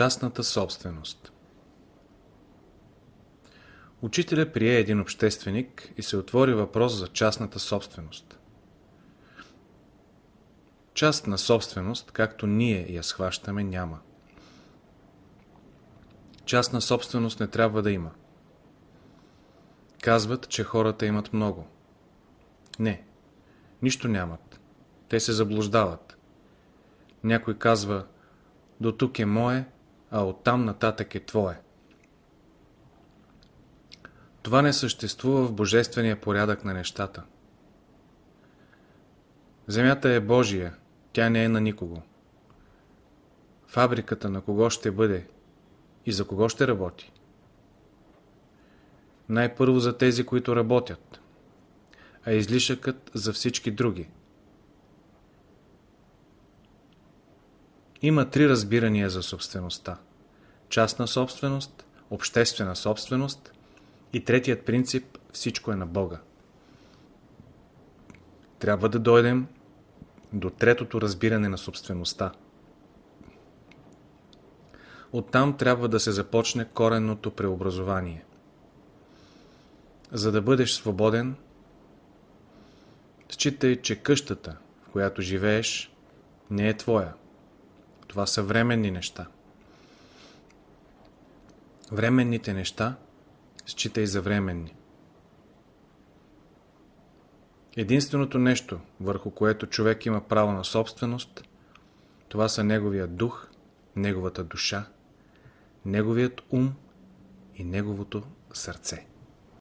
Частната собственост Учителя прие един общественик и се отвори въпрос за частната собственост. Частна собственост, както ние я схващаме, няма. Частна собственост не трябва да има. Казват, че хората имат много. Не, нищо нямат. Те се заблуждават. Някой казва, до тук е мое, а оттам нататък е твое. Това не съществува в божествения порядък на нещата. Земята е Божия, тя не е на никого. Фабриката на кого ще бъде и за кого ще работи? Най-първо за тези, които работят, а излишъкът за всички други. Има три разбирания за собствеността. Частна собственост, обществена собственост и третият принцип – всичко е на Бога. Трябва да дойдем до третото разбиране на собствеността. Оттам трябва да се започне коренното преобразование. За да бъдеш свободен, считай, че къщата, в която живееш, не е твоя. Това са временни неща. Временните неща считай за временни. Единственото нещо, върху което човек има право на собственост, това са неговия дух, неговата душа, неговият ум и неговото сърце.